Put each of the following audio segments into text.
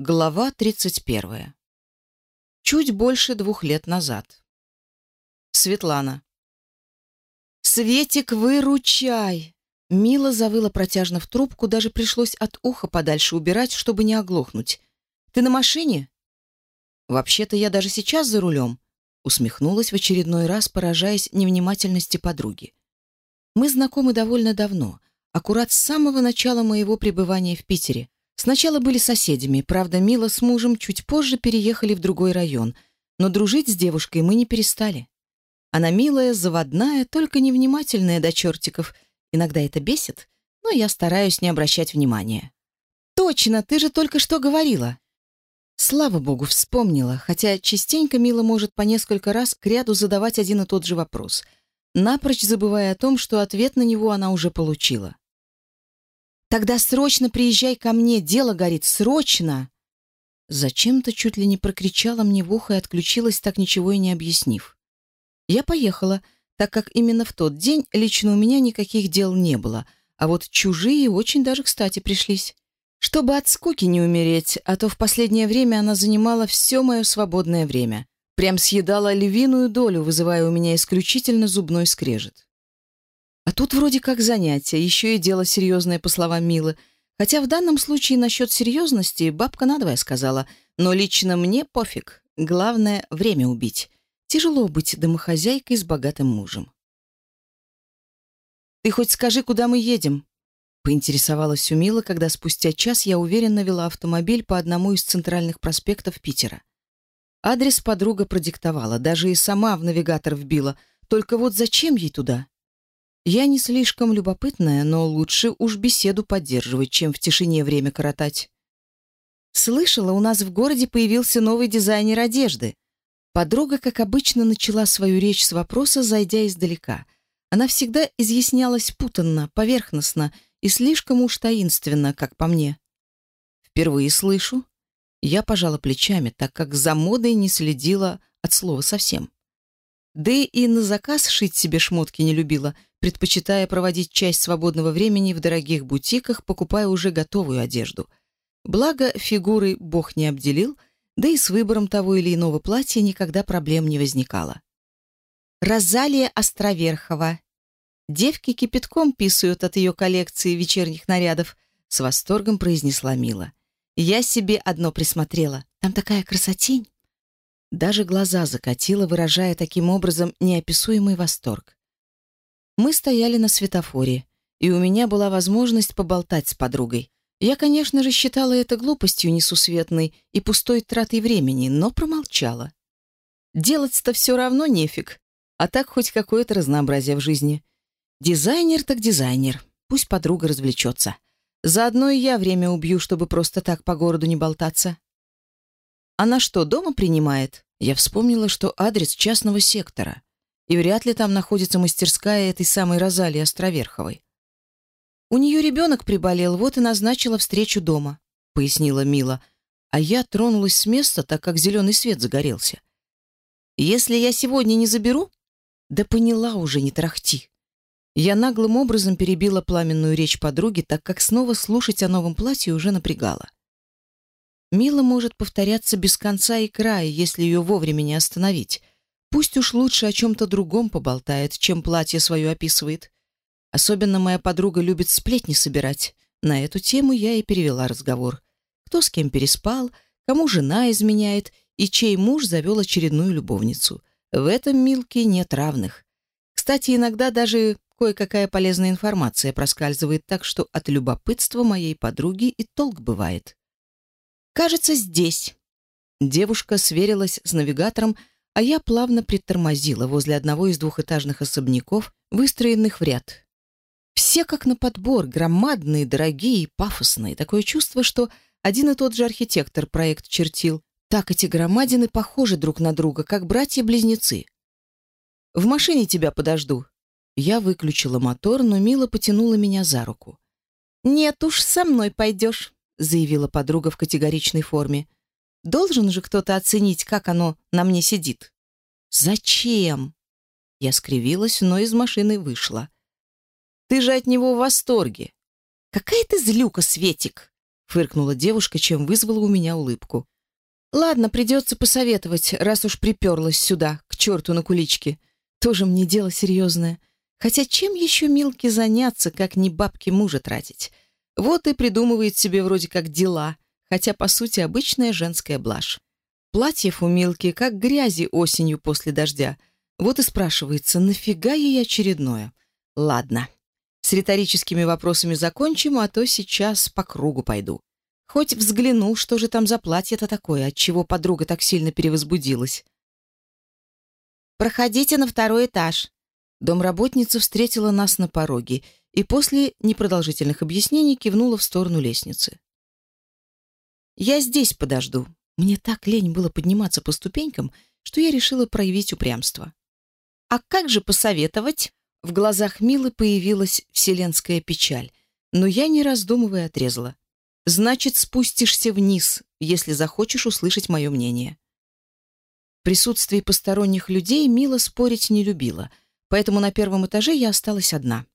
Глава 31. Чуть больше двух лет назад. Светлана. «Светик, выручай!» Мила завыла протяжно в трубку, даже пришлось от уха подальше убирать, чтобы не оглохнуть. «Ты на машине?» «Вообще-то я даже сейчас за рулем», усмехнулась в очередной раз, поражаясь невнимательности подруги. «Мы знакомы довольно давно, аккурат с самого начала моего пребывания в Питере. Сначала были соседями, правда, Мила с мужем чуть позже переехали в другой район, но дружить с девушкой мы не перестали. Она милая, заводная, только невнимательная до чертиков. Иногда это бесит, но я стараюсь не обращать внимания. «Точно, ты же только что говорила!» Слава богу, вспомнила, хотя частенько Мила может по несколько раз к ряду задавать один и тот же вопрос, напрочь забывая о том, что ответ на него она уже получила. Тогда срочно приезжай ко мне, дело горит, срочно!» Зачем-то чуть ли не прокричала мне в ухо и отключилась, так ничего и не объяснив. Я поехала, так как именно в тот день лично у меня никаких дел не было, а вот чужие очень даже кстати пришлись. Чтобы от скуки не умереть, а то в последнее время она занимала все мое свободное время. Прям съедала львиную долю, вызывая у меня исключительно зубной скрежет. А тут вроде как занятие, еще и дело серьезное, по словам Милы. Хотя в данном случае насчет серьезности бабка надвое сказала, но лично мне пофиг. Главное — время убить. Тяжело быть домохозяйкой с богатым мужем. «Ты хоть скажи, куда мы едем?» Поинтересовалась у Милы, когда спустя час я уверенно вела автомобиль по одному из центральных проспектов Питера. Адрес подруга продиктовала, даже и сама в навигатор вбила. Только вот зачем ей туда? Я не слишком любопытная, но лучше уж беседу поддерживать, чем в тишине время коротать. Слышала, у нас в городе появился новый дизайнер одежды. Подруга, как обычно, начала свою речь с вопроса, зайдя издалека. Она всегда изъяснялась путанно, поверхностно и слишком уж таинственно, как по мне. Впервые слышу. Я пожала плечами, так Да и на заказ шить себе шмотки не любила, предпочитая проводить часть свободного времени в дорогих бутиках, покупая уже готовую одежду. Благо, фигуры бог не обделил, да и с выбором того или иного платья никогда проблем не возникало. Розалия Островерхова. «Девки кипятком писают от ее коллекции вечерних нарядов», с восторгом произнесла Мила. «Я себе одно присмотрела. Там такая красотень». Даже глаза закатила, выражая таким образом неописуемый восторг. Мы стояли на светофоре, и у меня была возможность поболтать с подругой. Я, конечно же, считала это глупостью несусветной и пустой тратой времени, но промолчала. Делать-то все равно нефиг, а так хоть какое-то разнообразие в жизни. Дизайнер так дизайнер, пусть подруга развлечется. Заодно и я время убью, чтобы просто так по городу не болтаться. Она что, дома принимает? Я вспомнила, что адрес частного сектора, и вряд ли там находится мастерская этой самой Розалии Островерховой. У нее ребенок приболел, вот и назначила встречу дома, пояснила Мила, а я тронулась с места, так как зеленый свет загорелся. Если я сегодня не заберу? Да поняла уже, не трахти. Я наглым образом перебила пламенную речь подруги, так как снова слушать о новом платье уже напрягало. Мила может повторяться без конца и края, если ее вовремя не остановить. Пусть уж лучше о чем-то другом поболтает, чем платье свое описывает. Особенно моя подруга любит сплетни собирать. На эту тему я и перевела разговор. Кто с кем переспал, кому жена изменяет и чей муж завел очередную любовницу. В этом Милке нет равных. Кстати, иногда даже кое-какая полезная информация проскальзывает так, что от любопытства моей подруги и толк бывает. Кажется, здесь». Девушка сверилась с навигатором, а я плавно притормозила возле одного из двухэтажных особняков, выстроенных в ряд. Все как на подбор, громадные, дорогие и пафосные. Такое чувство, что один и тот же архитектор проект чертил. Так эти громадины похожи друг на друга, как братья-близнецы. «В машине тебя подожду». Я выключила мотор, но Мила потянула меня за руку. «Нет уж, со мной пойдешь». заявила подруга в категоричной форме. Должен же кто-то оценить, как оно на мне сидит. Зачем? Я скривилась, но из машины вышла. Ты же от него в восторге. Какая ты злюка, Светик. — фыркнула девушка, чем вызвала у меня улыбку. «Ладно, придется посоветовать, раз уж приперлась сюда, к черту на куличке. Тоже мне дело серьезное. Хотя чем еще Милке заняться, как не бабки мужа тратить? Вот и придумывает себе вроде как дела, хотя, по сути, обычная женская блажь. Платьев у Милки как грязи осенью после дождя. Вот и спрашивается, нафига ей очередное? Ладно, с риторическими вопросами закончим, а то сейчас по кругу пойду. Хоть взглянул, что же там за платье-то такое, от чего подруга так сильно перевозбудилась. «Проходите на второй этаж». Домработница встретила нас на пороге – и после непродолжительных объяснений кивнула в сторону лестницы. «Я здесь подожду». Мне так лень было подниматься по ступенькам, что я решила проявить упрямство. «А как же посоветовать?» В глазах Милы появилась вселенская печаль, но я, не раздумывая, отрезала. «Значит, спустишься вниз, если захочешь услышать мое мнение». В присутствии посторонних людей Мила спорить не любила, поэтому на первом этаже я осталась одна.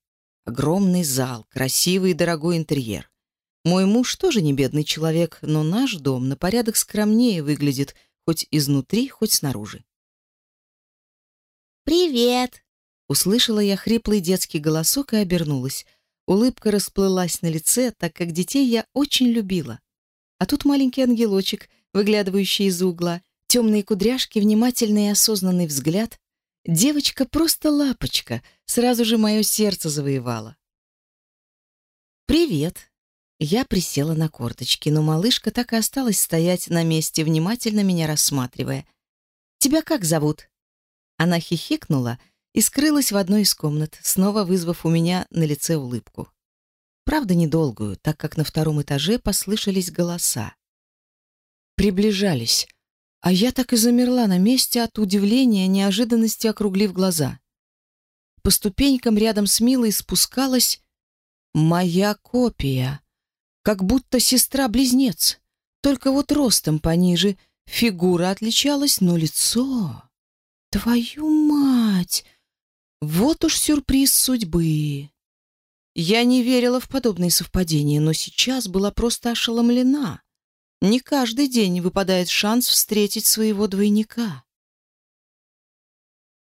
Огромный зал, красивый и дорогой интерьер. Мой муж тоже не бедный человек, но наш дом на порядок скромнее выглядит, хоть изнутри, хоть снаружи. «Привет!» Услышала я хриплый детский голосок и обернулась. Улыбка расплылась на лице, так как детей я очень любила. А тут маленький ангелочек, выглядывающий из угла, темные кудряшки, внимательный и осознанный взгляд. девочка просто лапочка, сразу же мое сердце завоевала. «Привет!» Я присела на корточки, но малышка так и осталась стоять на месте, внимательно меня рассматривая. «Тебя как зовут?» Она хихикнула и скрылась в одной из комнат, снова вызвав у меня на лице улыбку. Правда, недолгую, так как на втором этаже послышались голоса. Приближались, а я так и замерла на месте от удивления, неожиданности округлив глаза. По ступенькам рядом с Милой спускалась моя копия как будто сестра-близнец. Только вот ростом пониже, фигура отличалась, но лицо... Твою мать! Вот уж сюрприз судьбы. Я не верила в подобные совпадения, но сейчас была просто ошеломлена. Не каждый день выпадает шанс встретить своего двойника.